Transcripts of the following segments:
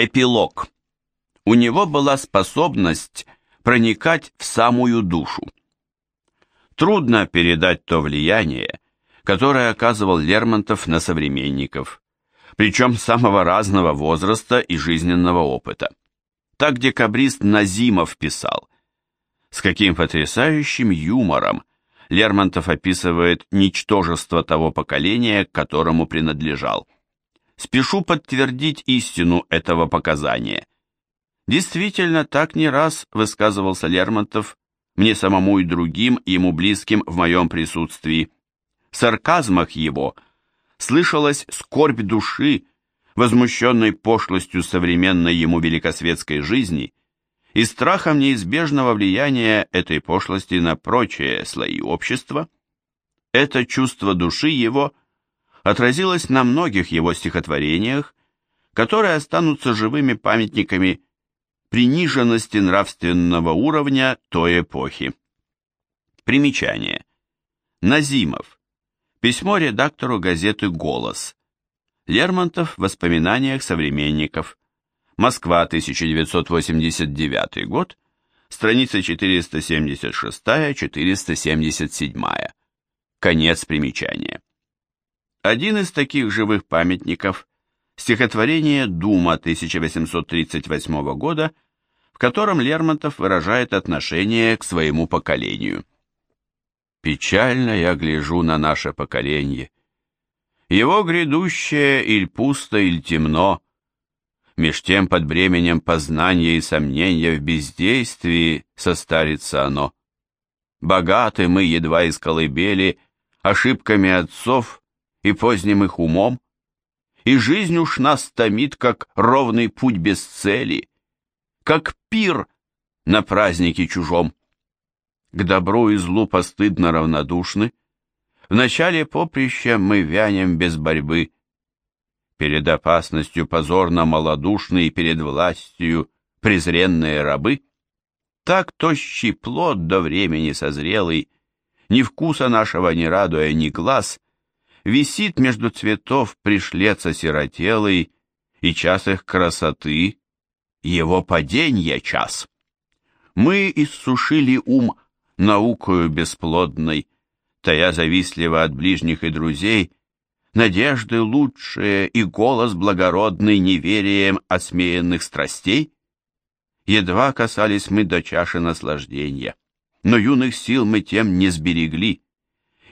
Эпилог. У него была способность проникать в самую душу. Трудно передать то влияние, которое оказывал Лермонтов на современников, причем самого разного возраста и жизненного опыта. Так декабрист Назимов писал, с каким потрясающим юмором Лермонтов описывает ничтожество того поколения, к которому принадлежал. Спешу подтвердить истину этого показания. Действительно, так не раз высказывался Лермонтов, мне самому и другим, ему близким в моем присутствии. В сарказмах его слышалась скорбь души, возмущенной пошлостью современной ему великосветской жизни и страхом неизбежного влияния этой пошлости на прочие слои общества. Это чувство души его – отразилось на многих его стихотворениях, которые останутся живыми памятниками приниженности нравственного уровня той эпохи. Примечание. Назимов. Письмо редактору газеты «Голос». Лермонтов в воспоминаниях современников. Москва, 1989 год, страница 476-477. Конец примечания. Один из таких живых памятников – стихотворение «Дума» 1838 года, в котором Лермонтов выражает отношение к своему поколению. «Печально я гляжу на наше поколение. Его грядущее иль пусто, иль темно, меж тем под бременем познания и сомнения в бездействии состарится оно. Богаты мы едва из колыбели ошибками отцов и поздним их умом, и жизнь уж нас томит, как ровный путь без цели, как пир на празднике чужом. К добру и злу постыдно равнодушны, в начале поприща мы вянем без борьбы, перед опасностью позорно малодушны и перед властью презренные рабы. Так тощий плод до времени созрелый, ни вкуса нашего не радуя, ни глаз, висит между цветов пришлец осиротелый, и час их красоты, его паденья час. Мы иссушили ум наукою бесплодной, тая завистливо от ближних и друзей, надежды лучшие и голос благородный неверием осмеянных страстей? Едва касались мы до чаши наслаждения, но юных сил мы тем не сберегли,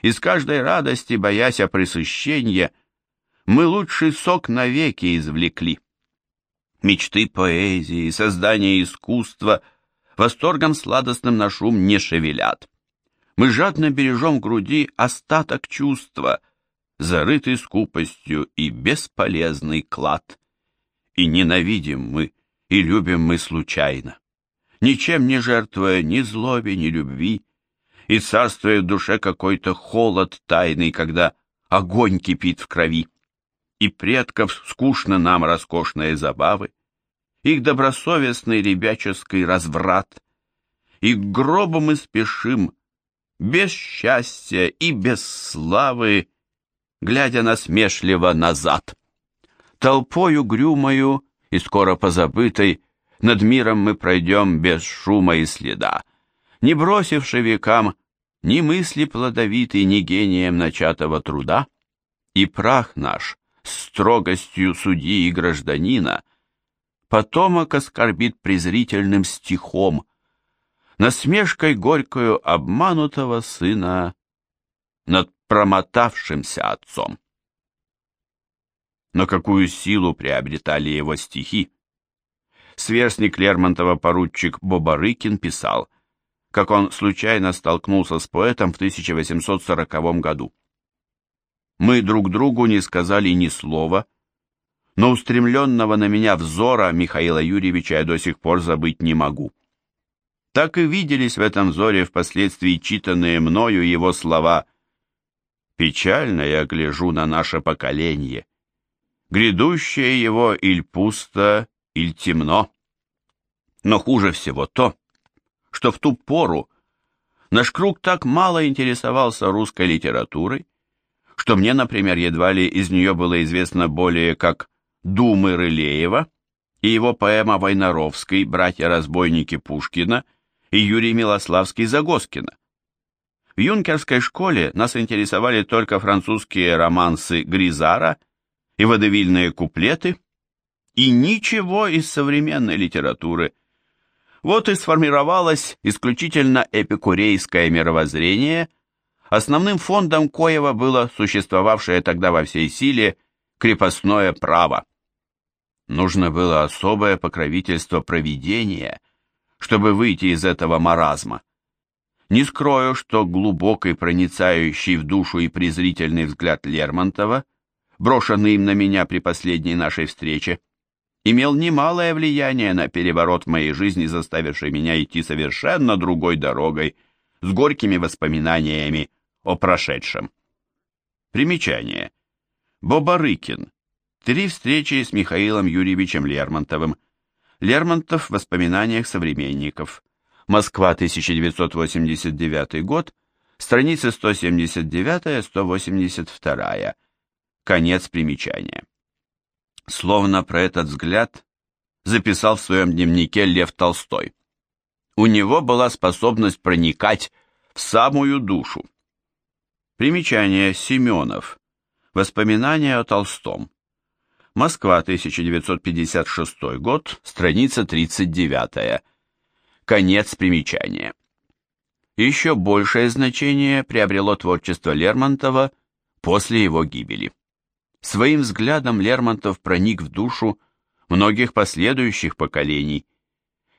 из каждой радости, боясь о пресыщении, мы лучший сок навеки извлекли. Мечты поэзии, создание искусства восторгом сладостным наш ум не шевелят. Мы жадно бережем в груди остаток чувства, зарытый скупостью и бесполезный клад. И ненавидим мы, и любим мы случайно, ничем не жертвуя ни злобе, ни любви, и царствует в душе какой-то холод тайный, когда огонь кипит в крови. И предков скучно нам роскошные забавы, их добросовестный ребяческий разврат. И к гробу мы спешим, без счастья и без славы, глядя насмешливо назад. Толпою грюмою и скоро позабытой над миром мы пройдем без шума и следа не бросивши векам ни мысли плодовитой, ни гением начатого труда, и прах наш строгостью судьи и гражданина потомок оскорбит презрительным стихом, насмешкой горькою обманутого сына над промотавшимся отцом. Но какую силу приобретали его стихи? Сверстник Лермонтова поручик Бобарыкин писал – как он случайно столкнулся с поэтом в 1840 году. Мы друг другу не сказали ни слова, но устремленного на меня взора Михаила Юрьевича я до сих пор забыть не могу. Так и виделись в этом взоре впоследствии читанные мною его слова «Печально я гляжу на наше поколение, грядущее его иль пусто, иль темно». Но хуже всего то, что в ту пору наш круг так мало интересовался русской литературой, что мне, например, едва ли из нее было известно более как «Думы Рылеева», и его поэма «Войнаровский. Братья-разбойники Пушкина» и Юрий Милославский Загоскина. В юнкерской школе нас интересовали только французские романсы Гризара и водевильные куплеты, и ничего из современной литературы. Вот и сформировалось исключительно эпикурейское мировоззрение, основным фондом коего было существовавшее тогда во всей силе крепостное право. Нужно было особое покровительство провидения, чтобы выйти из этого маразма. Не скрою, что глубокий, проницающий в душу и презрительный взгляд Лермонтова, брошенный им на меня при последней нашей встрече, имел немалое влияние на переворот в моей жизни, заставивший меня идти совершенно другой дорогой, с горькими воспоминаниями о прошедшем. Примечание. Бобарыкин. Три встречи с Михаилом Юрьевичем Лермонтовым. Лермонтов в воспоминаниях современников. Москва, 1989 год, страницы 179-182. Конец примечания. Словно про этот взгляд записал в своем дневнике Лев Толстой. У него была способность проникать в самую душу. Примечание Семенов. Воспоминания о Толстом. Москва, 1956 год, страница 39. Конец примечания. Еще большее значение приобрело творчество Лермонтова после его гибели. Своим взглядом Лермонтов проник в душу многих последующих поколений.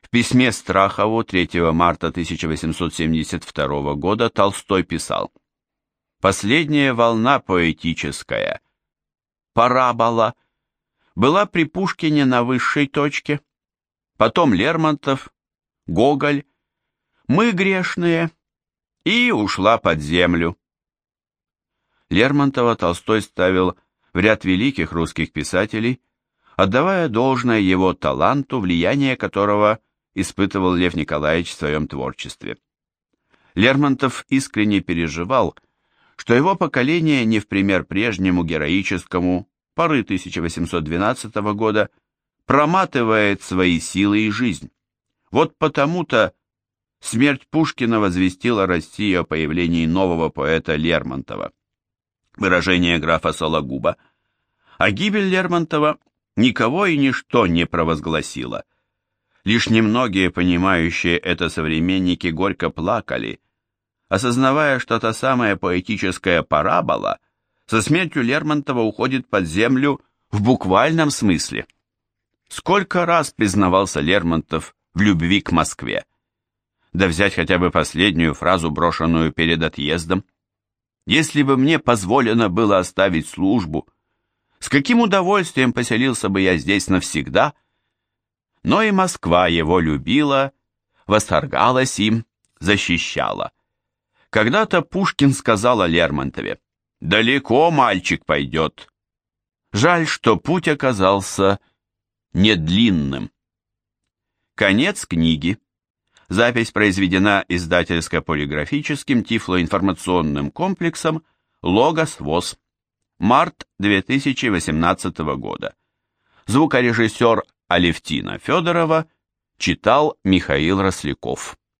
В письме Страхову 3 марта 1872 года Толстой писал «Последняя волна поэтическая, парабола, была при Пушкине на высшей точке, потом Лермонтов, Гоголь, мы грешные, и ушла под землю. Лермонтова Толстой ставил в ряд великих русских писателей, отдавая должное его таланту, влияние которого испытывал Лев Николаевич в своем творчестве. Лермонтов искренне переживал, что его поколение не в пример прежнему героическому поры 1812 года проматывает свои силы и жизнь. Вот потому-то смерть Пушкина возвестила России о появлении нового поэта Лермонтова. Выражение графа Сологуба. А гибель Лермонтова никого и ничто не провозгласила. Лишь немногие понимающие это современники горько плакали, осознавая, что та самая поэтическая парабола со смертью Лермонтова уходит под землю в буквальном смысле. Сколько раз признавался Лермонтов в любви к Москве. Да взять хотя бы последнюю фразу, брошенную перед отъездом. Если бы мне позволено было оставить службу, с каким удовольствием поселился бы я здесь навсегда? Но и Москва его любила, восторгалась им, защищала. Когда-то Пушкин сказал о Лермонтове, «Далеко мальчик пойдет». Жаль, что путь оказался недлинным. Конец книги. Запись произведена издательско-полиграфическим тифлоинформационным комплексом «Логос ВОЗ». Март 2018 года. Звукорежиссер Алевтина Федорова читал Михаил Росляков.